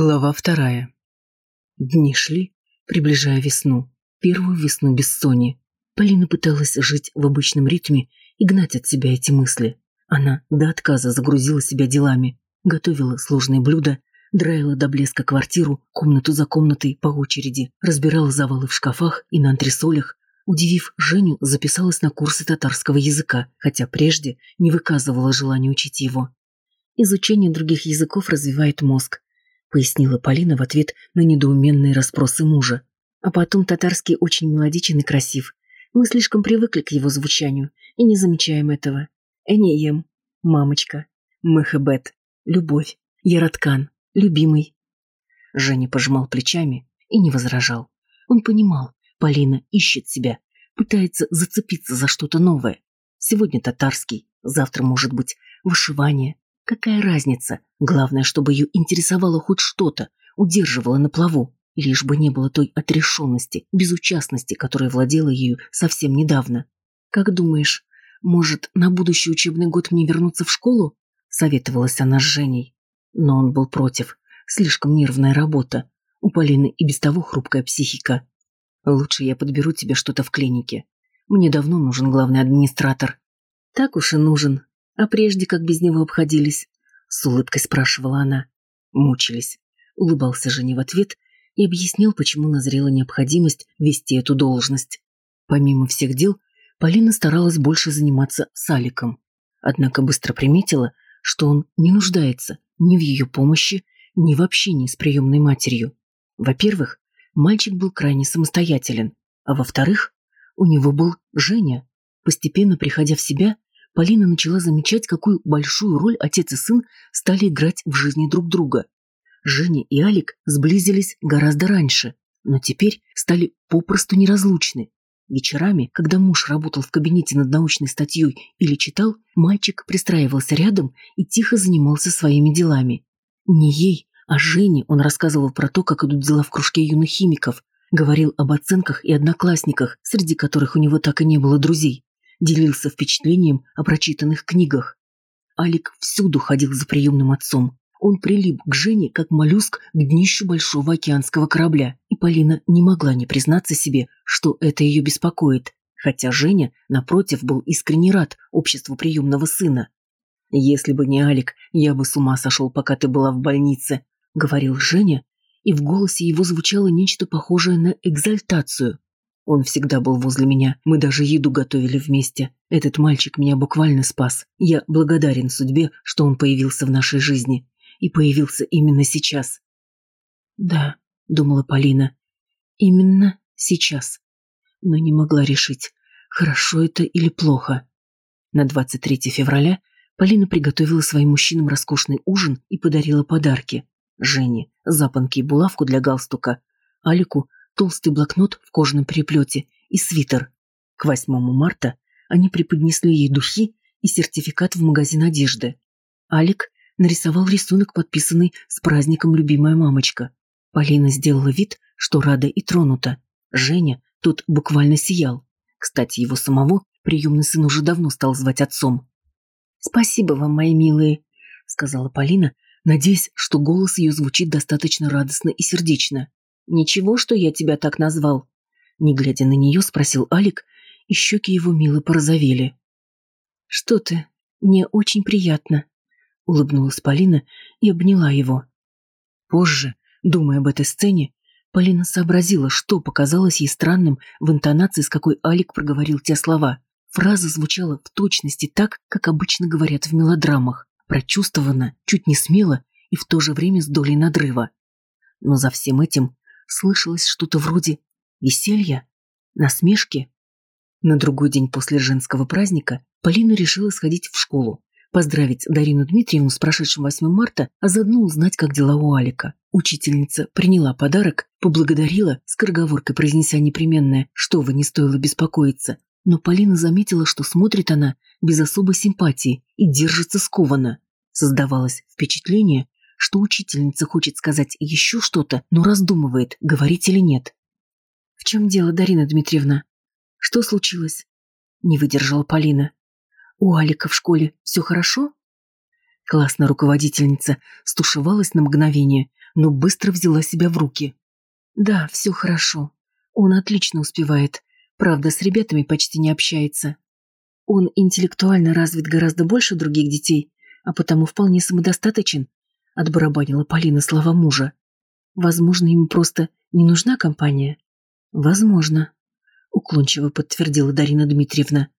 Глава вторая. Дни шли, приближая весну. Первую весну без Сони. Полина пыталась жить в обычном ритме и гнать от себя эти мысли. Она до отказа загрузила себя делами, готовила сложные блюда, драила до блеска квартиру, комнату за комнатой по очереди, разбирала завалы в шкафах и на антресолях. Удивив Женю, записалась на курсы татарского языка, хотя прежде не выказывала желания учить его. Изучение других языков развивает мозг, пояснила Полина в ответ на недоуменные расспросы мужа. А потом татарский очень мелодичен и красив. Мы слишком привыкли к его звучанию и не замечаем этого. Энеем, мамочка, Мехебет, любовь, Яраткан, любимый. Женя пожимал плечами и не возражал. Он понимал, Полина ищет себя, пытается зацепиться за что-то новое. Сегодня татарский, завтра, может быть, вышивание, Какая разница? Главное, чтобы ее интересовало хоть что-то, удерживало на плаву, лишь бы не было той отрешенности, безучастности, которая владела ею совсем недавно. «Как думаешь, может, на будущий учебный год мне вернуться в школу?» — советовалась она с Женей. Но он был против. Слишком нервная работа. У Полины и без того хрупкая психика. «Лучше я подберу тебе что-то в клинике. Мне давно нужен главный администратор». «Так уж и нужен», а прежде как без него обходились? С улыбкой спрашивала она. Мучились. Улыбался Жене в ответ и объяснил, почему назрела необходимость вести эту должность. Помимо всех дел, Полина старалась больше заниматься с Аликом. Однако быстро приметила, что он не нуждается ни в ее помощи, ни в общении с приемной матерью. Во-первых, мальчик был крайне самостоятелен, а во-вторых, у него был Женя. Постепенно приходя в себя, Полина начала замечать, какую большую роль отец и сын стали играть в жизни друг друга. Женя и Алик сблизились гораздо раньше, но теперь стали попросту неразлучны. Вечерами, когда муж работал в кабинете над научной статьей или читал, мальчик пристраивался рядом и тихо занимался своими делами. Не ей, а Жене он рассказывал про то, как идут дела в кружке юных химиков, говорил об оценках и одноклассниках, среди которых у него так и не было друзей делился впечатлением о прочитанных книгах. Алик всюду ходил за приемным отцом. Он прилип к Жене, как моллюск к днищу большого океанского корабля, и Полина не могла не признаться себе, что это ее беспокоит, хотя Женя, напротив, был искренне рад обществу приемного сына. «Если бы не Алик, я бы с ума сошел, пока ты была в больнице», — говорил Женя, и в голосе его звучало нечто похожее на экзальтацию. Он всегда был возле меня, мы даже еду готовили вместе. Этот мальчик меня буквально спас. Я благодарен судьбе, что он появился в нашей жизни. И появился именно сейчас. «Да», — думала Полина, — «именно сейчас». Но не могла решить, хорошо это или плохо. На 23 февраля Полина приготовила своим мужчинам роскошный ужин и подарила подарки. Жене – запонки и булавку для галстука, Алику толстый блокнот в кожаном переплете и свитер. К 8 марта они преподнесли ей духи и сертификат в магазин одежды. Алик нарисовал рисунок, подписанный с праздником «Любимая мамочка». Полина сделала вид, что рада и тронута. Женя тут буквально сиял. Кстати, его самого приемный сын уже давно стал звать отцом. «Спасибо вам, мои милые», — сказала Полина, надеясь, что голос ее звучит достаточно радостно и сердечно. «Ничего, что я тебя так назвал?» Не глядя на нее, спросил Алик, и щеки его мило порозовели. «Что ты? Мне очень приятно», — улыбнулась Полина и обняла его. Позже, думая об этой сцене, Полина сообразила, что показалось ей странным в интонации, с какой Алик проговорил те слова. Фраза звучала в точности так, как обычно говорят в мелодрамах, прочувствована, чуть не смело и в то же время с долей надрыва. Но за всем этим слышалось что-то вроде веселья, насмешки. На другой день после женского праздника Полина решила сходить в школу, поздравить Дарину Дмитриевну с прошедшим 8 марта, а заодно узнать, как дела у Алика. Учительница приняла подарок, поблагодарила, скороговоркой произнеся непременное «что вы, не стоило беспокоиться», но Полина заметила, что смотрит она без особой симпатии и держится скованно. Создавалось впечатление, что учительница хочет сказать еще что-то, но раздумывает, говорить или нет. «В чем дело, Дарина Дмитриевна? Что случилось?» Не выдержала Полина. «У Алика в школе все хорошо?» Классная руководительница стушевалась на мгновение, но быстро взяла себя в руки. Да, все хорошо. Он отлично успевает. Правда, с ребятами почти не общается. Он интеллектуально развит гораздо больше других детей, а потому вполне самодостаточен, отбарабанила Полина слова мужа. Возможно, ему просто не нужна компания? Возможно, уклончиво подтвердила Дарина Дмитриевна.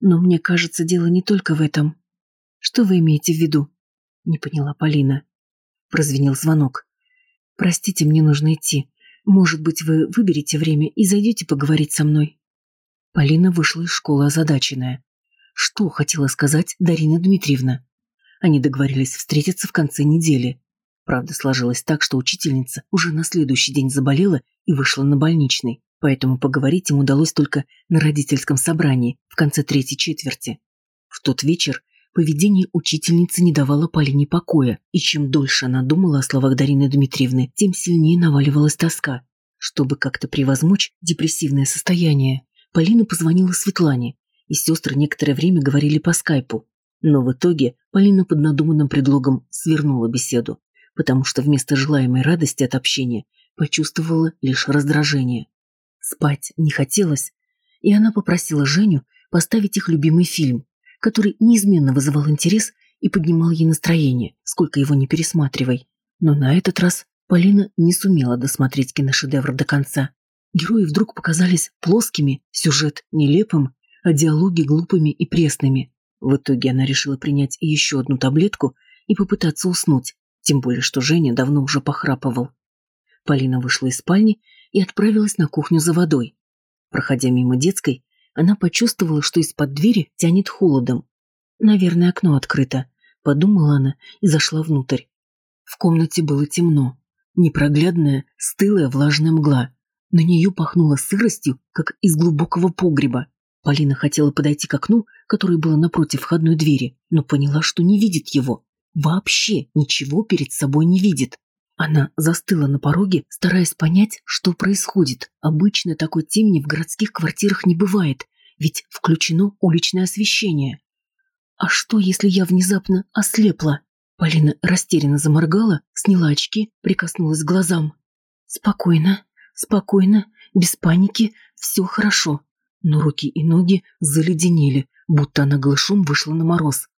Но мне кажется, дело не только в этом. Что вы имеете в виду? Не поняла Полина. Прозвенел звонок. Простите, мне нужно идти. Может быть, вы выберете время и зайдете поговорить со мной?» Полина вышла из школы озадаченная. Что хотела сказать Дарина Дмитриевна? Они договорились встретиться в конце недели. Правда, сложилось так, что учительница уже на следующий день заболела и вышла на больничный, поэтому поговорить им удалось только на родительском собрании в конце третьей четверти. В тот вечер Поведение учительницы не давало Полине покоя, и чем дольше она думала о словах Дарины Дмитриевны, тем сильнее наваливалась тоска. Чтобы как-то превозмочь депрессивное состояние, Полина позвонила Светлане, и сестры некоторое время говорили по скайпу. Но в итоге Полина под надуманным предлогом свернула беседу, потому что вместо желаемой радости от общения почувствовала лишь раздражение. Спать не хотелось, и она попросила Женю поставить их любимый фильм, который неизменно вызывал интерес и поднимал ей настроение, сколько его не пересматривай. Но на этот раз Полина не сумела досмотреть киношедевр до конца. Герои вдруг показались плоскими, сюжет нелепым, а диалоги глупыми и пресными. В итоге она решила принять еще одну таблетку и попытаться уснуть, тем более что Женя давно уже похрапывал. Полина вышла из спальни и отправилась на кухню за водой. Проходя мимо детской, она почувствовала, что из-под двери тянет холодом. «Наверное, окно открыто», — подумала она и зашла внутрь. В комнате было темно. Непроглядная, стылая влажная мгла. На нее пахнуло сыростью, как из глубокого погреба. Полина хотела подойти к окну, которое было напротив входной двери, но поняла, что не видит его. Вообще ничего перед собой не видит. Она застыла на пороге, стараясь понять, что происходит. Обычно такой темни в городских квартирах не бывает, ведь включено уличное освещение. А что, если я внезапно ослепла? Полина растерянно заморгала, сняла очки, прикоснулась к глазам. Спокойно, спокойно, без паники, все хорошо. Но руки и ноги заледенели, будто она глышом вышла на мороз.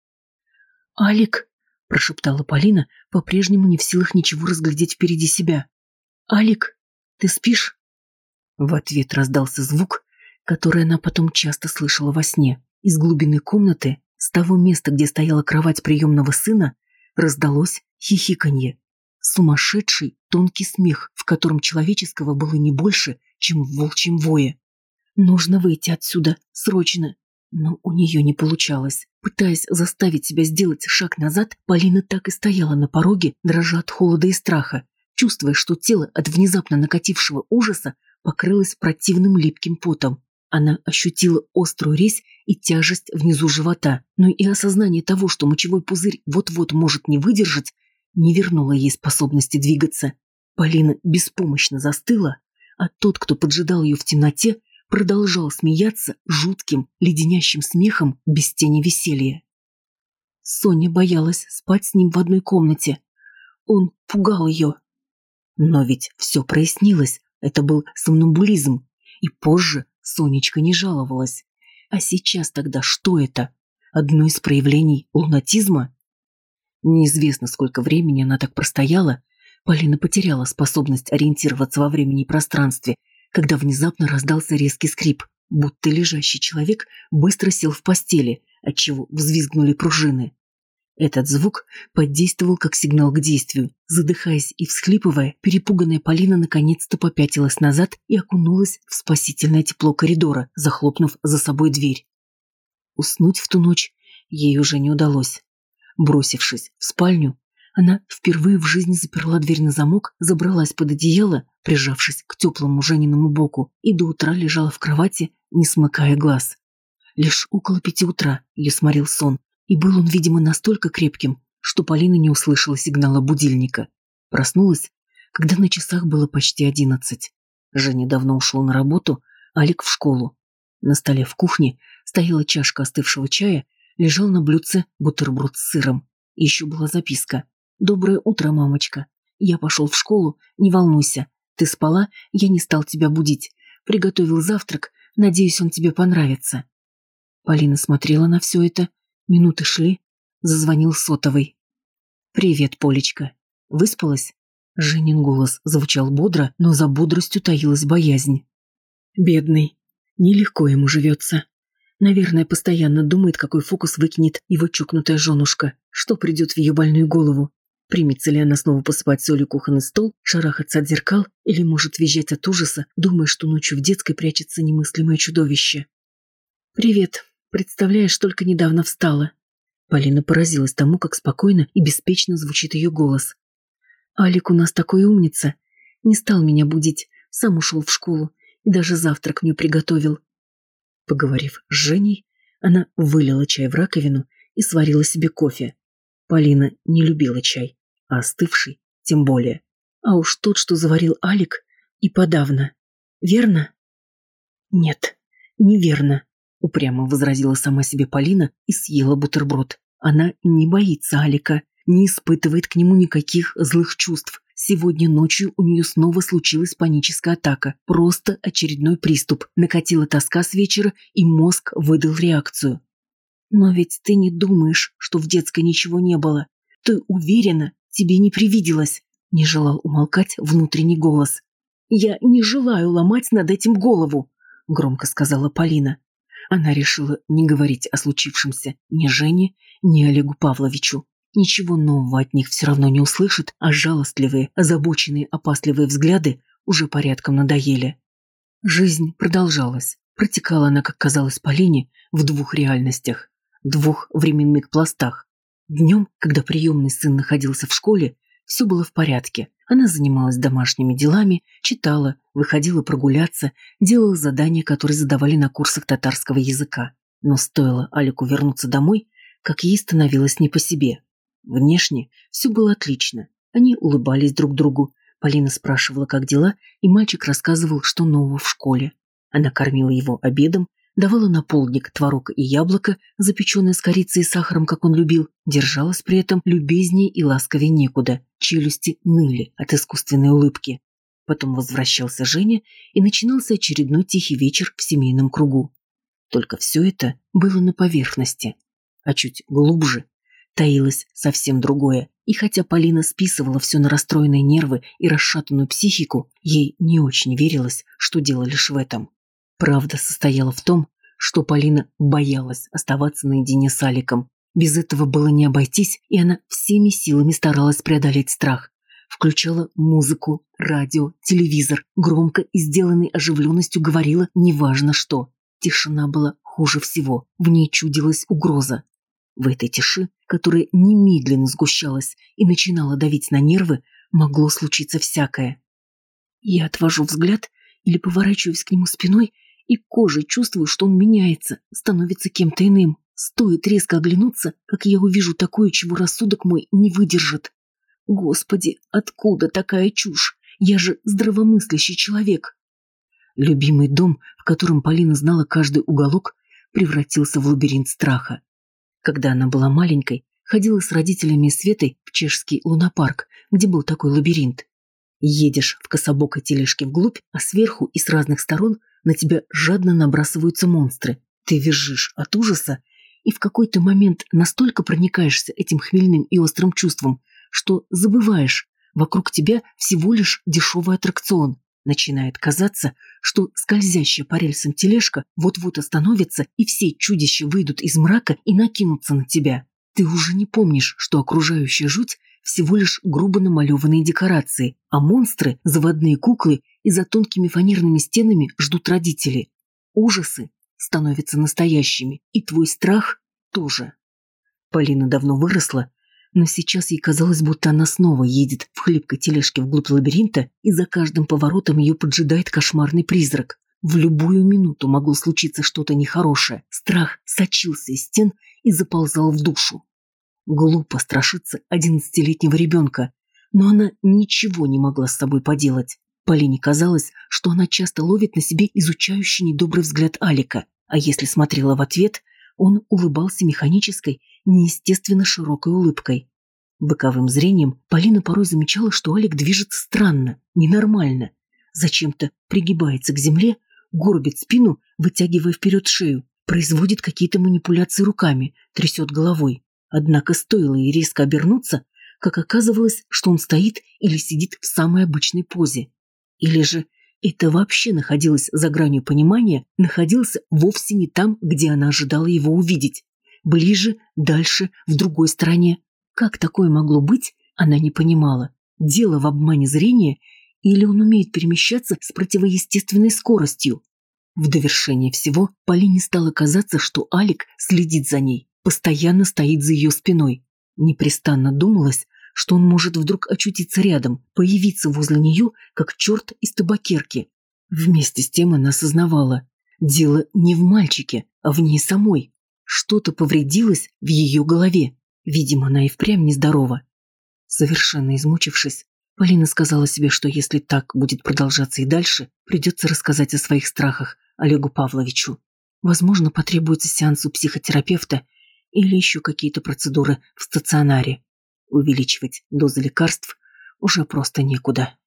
«Алик!» прошептала Полина, по-прежнему не в силах ничего разглядеть впереди себя. «Алик, ты спишь?» В ответ раздался звук, который она потом часто слышала во сне. Из глубины комнаты, с того места, где стояла кровать приемного сына, раздалось хихиканье. Сумасшедший, тонкий смех, в котором человеческого было не больше, чем в волчьем вое. «Нужно выйти отсюда, срочно!» Но у нее не получалось. Пытаясь заставить себя сделать шаг назад, Полина так и стояла на пороге, дрожа от холода и страха, чувствуя, что тело от внезапно накатившего ужаса покрылось противным липким потом. Она ощутила острую резь и тяжесть внизу живота, но и осознание того, что мочевой пузырь вот-вот может не выдержать, не вернуло ей способности двигаться. Полина беспомощно застыла, а тот, кто поджидал ее в темноте, продолжал смеяться жутким, леденящим смехом без тени веселья. Соня боялась спать с ним в одной комнате. Он пугал ее. Но ведь все прояснилось, это был сомнамбулизм, и позже Сонечка не жаловалась. А сейчас тогда что это? Одно из проявлений лунатизма? Неизвестно, сколько времени она так простояла, Полина потеряла способность ориентироваться во времени и пространстве когда внезапно раздался резкий скрип, будто лежащий человек быстро сел в постели, отчего взвизгнули пружины. Этот звук подействовал как сигнал к действию. Задыхаясь и всхлипывая, перепуганная Полина наконец-то попятилась назад и окунулась в спасительное тепло коридора, захлопнув за собой дверь. Уснуть в ту ночь ей уже не удалось. Бросившись в спальню, она впервые в жизни заперла дверь на замок, забралась под одеяло, прижавшись к теплому Жениному боку, и до утра лежала в кровати, не смыкая глаз. Лишь около пяти утра ее сморил сон, и был он, видимо, настолько крепким, что Полина не услышала сигнала будильника. Проснулась, когда на часах было почти одиннадцать. Женя давно ушел на работу, Алик в школу. На столе в кухне стояла чашка остывшего чая, лежал на блюдце бутерброд с сыром. Еще была записка. «Доброе утро, мамочка. Я пошел в школу, не волнуйся. Ты спала, я не стал тебя будить. Приготовил завтрак, надеюсь, он тебе понравится». Полина смотрела на все это. Минуты шли. Зазвонил сотовый. «Привет, Полечка. Выспалась?» Женин голос звучал бодро, но за бодростью таилась боязнь. «Бедный. Нелегко ему живется. Наверное, постоянно думает, какой фокус выкинет его чокнутая женушка, что придет в ее больную голову. Примется ли она снова посыпать солью кухонный стол, шарахаться от зеркал или может визжать от ужаса, думая, что ночью в детской прячется немыслимое чудовище? «Привет. Представляешь, только недавно встала». Полина поразилась тому, как спокойно и беспечно звучит ее голос. «Алик у нас такой умница. Не стал меня будить, сам ушел в школу и даже завтрак мне приготовил». Поговорив с Женей, она вылила чай в раковину и сварила себе кофе. Полина не любила чай а остывший тем более. А уж тот, что заварил Алик, и подавно. Верно? Нет, неверно, упрямо возразила сама себе Полина и съела бутерброд. Она не боится Алика, не испытывает к нему никаких злых чувств. Сегодня ночью у нее снова случилась паническая атака. Просто очередной приступ. Накатила тоска с вечера, и мозг выдал реакцию. «Но ведь ты не думаешь, что в детской ничего не было. Ты уверена, тебе не привиделось?» Не желал умолкать внутренний голос. «Я не желаю ломать над этим голову», — громко сказала Полина. Она решила не говорить о случившемся ни Жене, ни Олегу Павловичу. Ничего нового от них все равно не услышит, а жалостливые, озабоченные, опасливые взгляды уже порядком надоели. Жизнь продолжалась. Протекала она, как казалось Полине, в двух реальностях, двух временных пластах. Днем, когда приемный сын находился в школе, все было в порядке. Она занималась домашними делами, читала, выходила прогуляться, делала задания, которые задавали на курсах татарского языка. Но стоило Алику вернуться домой, как ей становилось не по себе. Внешне все было отлично. Они улыбались друг другу. Полина спрашивала, как дела, и мальчик рассказывал, что нового в школе. Она кормила его обедом, давала на полдник творог и яблоко, запеченное с корицей и сахаром, как он любил, держалась при этом любезнее и ласковее некуда, челюсти ныли от искусственной улыбки. Потом возвращался Женя, и начинался очередной тихий вечер в семейном кругу. Только все это было на поверхности, а чуть глубже таилось совсем другое. И хотя Полина списывала все на расстроенные нервы и расшатанную психику, ей не очень верилось, что дело лишь в этом. Правда состояла в том, что Полина боялась оставаться наедине с Аликом. Без этого было не обойтись, и она всеми силами старалась преодолеть страх. Включала музыку, радио, телевизор, громко и сделанной оживленностью говорила неважно что. Тишина была хуже всего, в ней чудилась угроза. В этой тиши, которая немедленно сгущалась и начинала давить на нервы, могло случиться всякое. Я отвожу взгляд или поворачиваюсь к нему спиной и кожей чувствую, что он меняется, становится кем-то иным. Стоит резко оглянуться, как я увижу такое, чего рассудок мой не выдержит. Господи, откуда такая чушь? Я же здравомыслящий человек. Любимый дом, в котором Полина знала каждый уголок, превратился в лабиринт страха. Когда она была маленькой, ходила с родителями и Светой в чешский лунопарк, где был такой лабиринт. Едешь в кособокой тележке вглубь, а сверху и с разных сторон на тебя жадно набрасываются монстры. Ты визжишь от ужаса и в какой-то момент настолько проникаешься этим хмельным и острым чувством, что забываешь, вокруг тебя всего лишь дешевый аттракцион. Начинает казаться, что скользящая по рельсам тележка вот-вот остановится, и все чудища выйдут из мрака и накинутся на тебя. Ты уже не помнишь, что окружающая жуть всего лишь грубо намалеванные декорации, а монстры, заводные куклы и за тонкими фанерными стенами ждут родители. Ужасы становятся настоящими, и твой страх тоже. Полина давно выросла, но сейчас ей казалось, будто она снова едет в хлипкой тележке вглубь лабиринта, и за каждым поворотом ее поджидает кошмарный призрак. В любую минуту могло случиться что-то нехорошее. Страх сочился из стен и заползал в душу. Глупо страшиться одиннадцатилетнего ребенка, но она ничего не могла с собой поделать. Полине казалось, что она часто ловит на себе изучающий недобрый взгляд Алика, а если смотрела в ответ, он улыбался механической, неестественно широкой улыбкой. Боковым зрением Полина порой замечала, что Алик движется странно, ненормально. Зачем-то пригибается к земле, горбит спину, вытягивая вперед шею, производит какие-то манипуляции руками, трясет головой. Однако стоило ей резко обернуться, как оказывалось, что он стоит или сидит в самой обычной позе. Или же это вообще находилось за гранью понимания, находился вовсе не там, где она ожидала его увидеть. Ближе, дальше, в другой стороне. Как такое могло быть, она не понимала. Дело в обмане зрения или он умеет перемещаться с противоестественной скоростью. В довершение всего Полине стало казаться, что Алик следит за ней, постоянно стоит за ее спиной. Непрестанно думалось, что он может вдруг очутиться рядом, появиться возле нее, как черт из табакерки. Вместе с тем она осознавала, дело не в мальчике, а в ней самой. Что-то повредилось в ее голове. Видимо, она и впрямь нездорова. Совершенно измучившись, Полина сказала себе, что если так будет продолжаться и дальше, придется рассказать о своих страхах Олегу Павловичу. Возможно, потребуется сеанс у психотерапевта или еще какие-то процедуры в стационаре. Увеличивать дозы лекарств уже просто некуда.